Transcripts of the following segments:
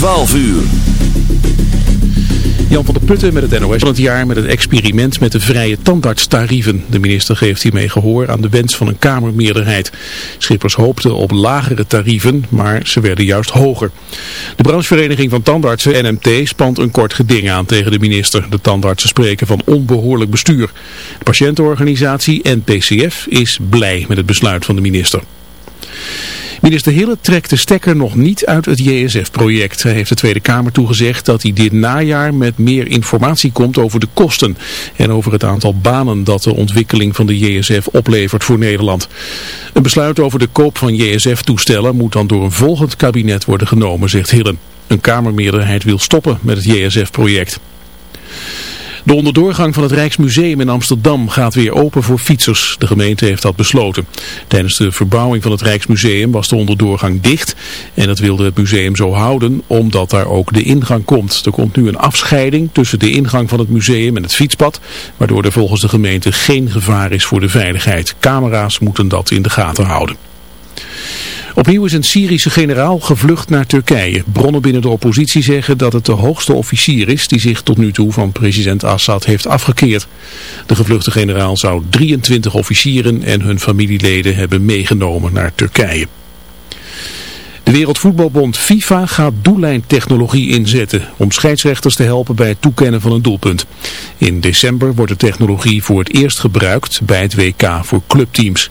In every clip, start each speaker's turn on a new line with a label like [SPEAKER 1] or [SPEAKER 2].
[SPEAKER 1] 12 uur.
[SPEAKER 2] Jan van der Putten met het NOS van het jaar met het experiment met de vrije tandartstarieven. De minister geeft hiermee gehoor aan de wens van een Kamermeerderheid. Schippers hoopten op lagere tarieven, maar ze werden juist hoger. De branchevereniging van tandartsen, NMT, spant een kort geding aan tegen de minister. De tandartsen spreken van onbehoorlijk bestuur. De patiëntenorganisatie NPCF is blij met het besluit van de minister. Minister Hille trekt de stekker nog niet uit het JSF-project. Hij heeft de Tweede Kamer toegezegd dat hij dit najaar met meer informatie komt over de kosten en over het aantal banen dat de ontwikkeling van de JSF oplevert voor Nederland. Een besluit over de koop van JSF-toestellen moet dan door een volgend kabinet worden genomen, zegt Hille. Een Kamermeerderheid wil stoppen met het JSF-project. De onderdoorgang van het Rijksmuseum in Amsterdam gaat weer open voor fietsers. De gemeente heeft dat besloten. Tijdens de verbouwing van het Rijksmuseum was de onderdoorgang dicht. En dat wilde het museum zo houden omdat daar ook de ingang komt. Er komt nu een afscheiding tussen de ingang van het museum en het fietspad. Waardoor er volgens de gemeente geen gevaar is voor de veiligheid. Camera's moeten dat in de gaten houden. Opnieuw is een Syrische generaal gevlucht naar Turkije. Bronnen binnen de oppositie zeggen dat het de hoogste officier is die zich tot nu toe van president Assad heeft afgekeerd. De gevluchte generaal zou 23 officieren en hun familieleden hebben meegenomen naar Turkije. De Wereldvoetbalbond FIFA gaat doellijntechnologie inzetten om scheidsrechters te helpen bij het toekennen van een doelpunt. In december wordt de technologie voor het eerst gebruikt bij het WK voor clubteams.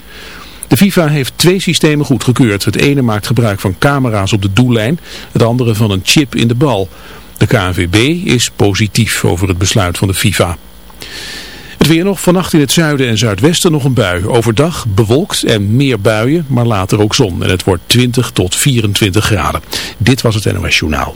[SPEAKER 2] De FIFA heeft twee systemen goedgekeurd. Het ene maakt gebruik van camera's op de doellijn, het andere van een chip in de bal. De KNVB is positief over het besluit van de FIFA. Het weer nog vannacht in het zuiden en zuidwesten nog een bui. Overdag bewolkt en meer buien, maar later ook zon. En het wordt 20 tot 24 graden. Dit was het NOS Journaal.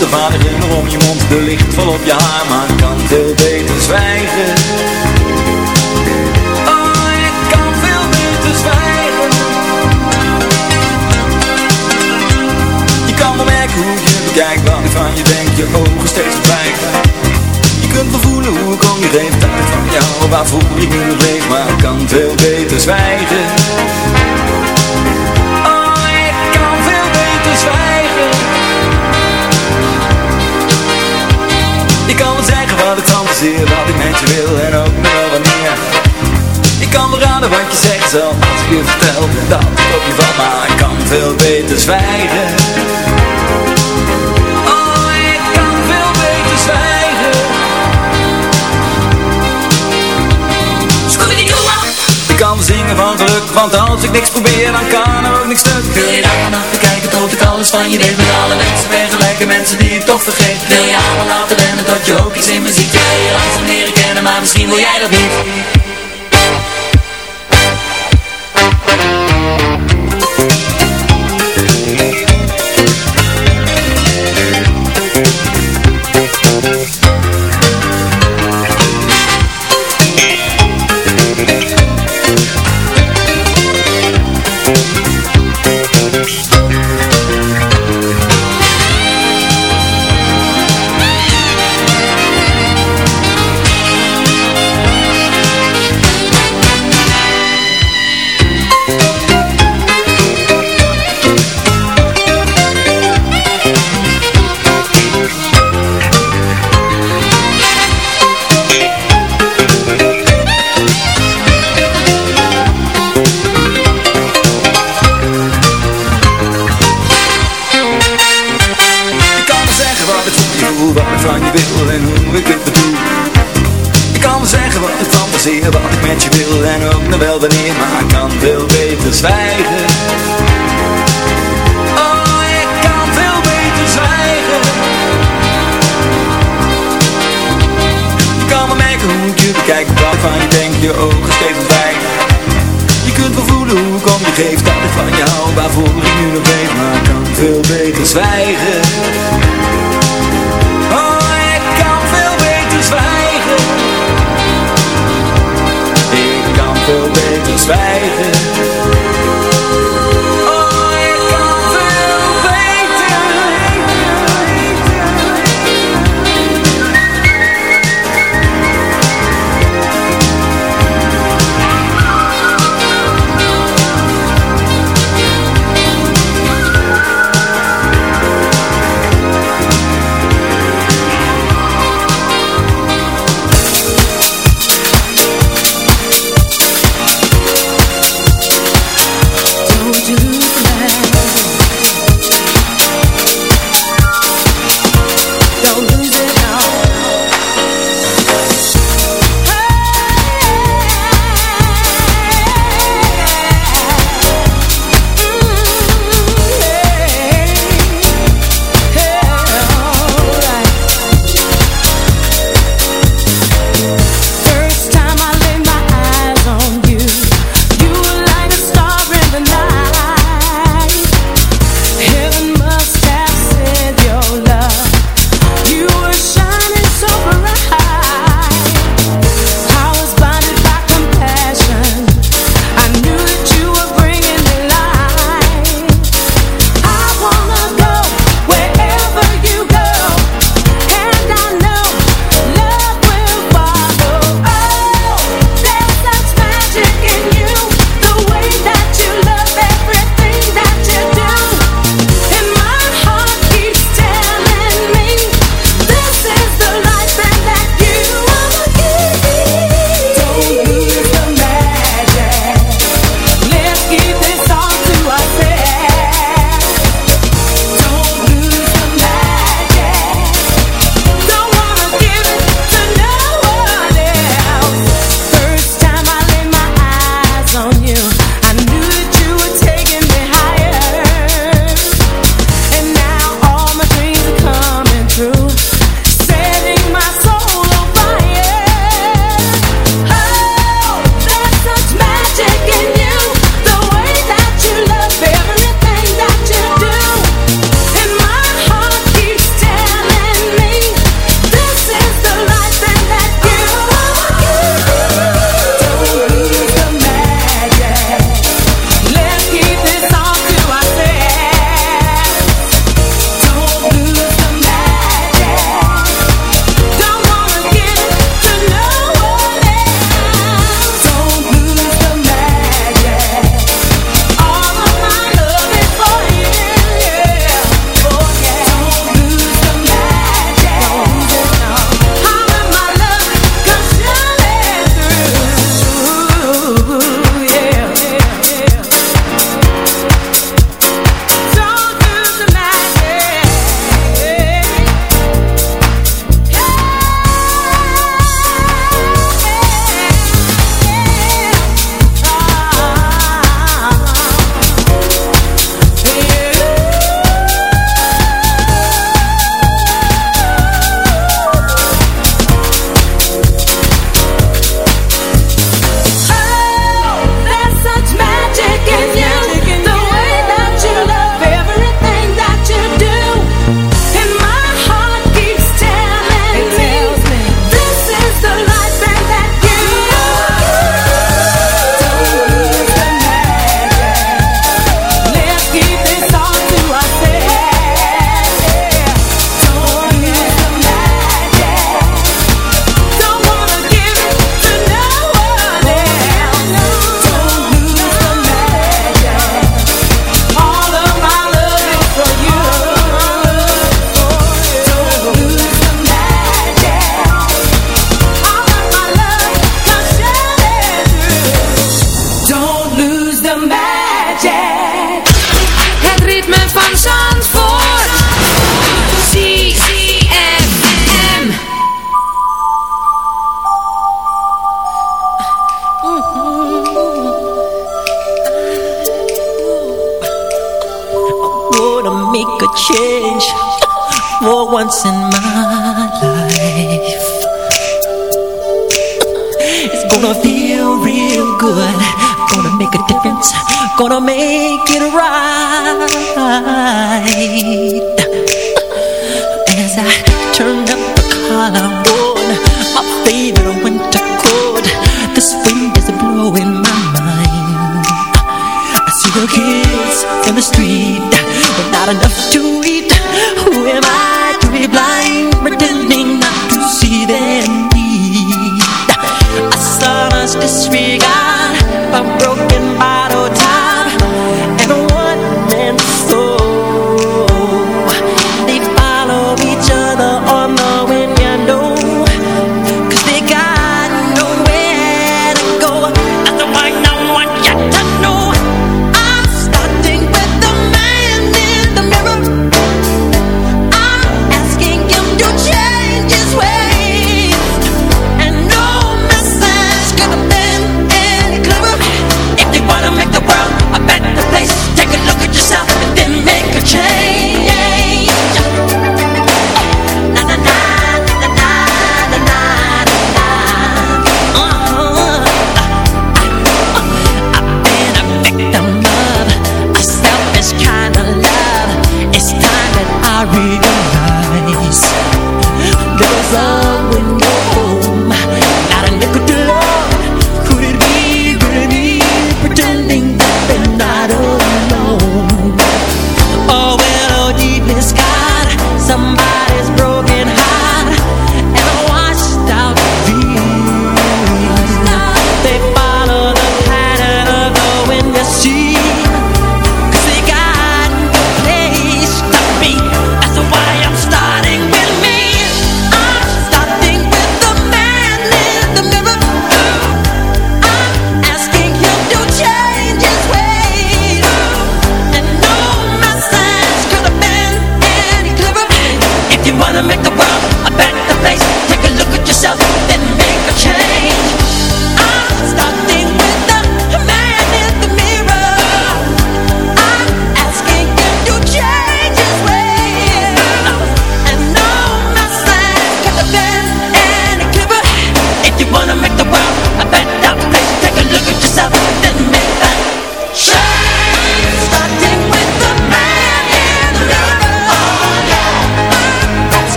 [SPEAKER 3] De vader om je mond De licht vol op je haar, maar kan veel beter zwijgen. Oh, ik kan veel beter zwijgen. Je kan wel hoe je bekijkt wat ik van je denk Je ogen steeds verdwijgen Je kunt wel voelen hoe ik om je heen tijd van jou Waarvoor ik nu leef, maar kan veel beter zwijgen wat ik fantaseer, wat ik met je wil en ook nog wel wanneer Ik kan raden wat je zegt zelf als ik je vertel dat het op je valt Maar ik kan veel beter zwijgen. Oh, ik kan veel beter zwijgen. Ik kan zingen van geluk, want als ik niks probeer dan kan er ook niks stuk. Wil je daar naar te kijken tot ik alles van je weet? Met alle mensen vergelijken, mensen die ik toch vergeet. Wil je allemaal laten rennen tot je ook iets in me ziet je langzaam leren kennen, maar misschien wil jij dat niet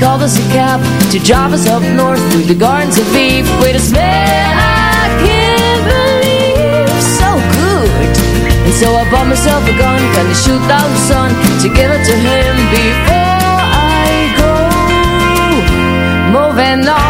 [SPEAKER 4] called us a cab to drive us up north through the gardens of Eve. Wait a minute, I can't believe so good. And so I bought myself a gun, kind of shoot out the sun to give it to him before I go moving on.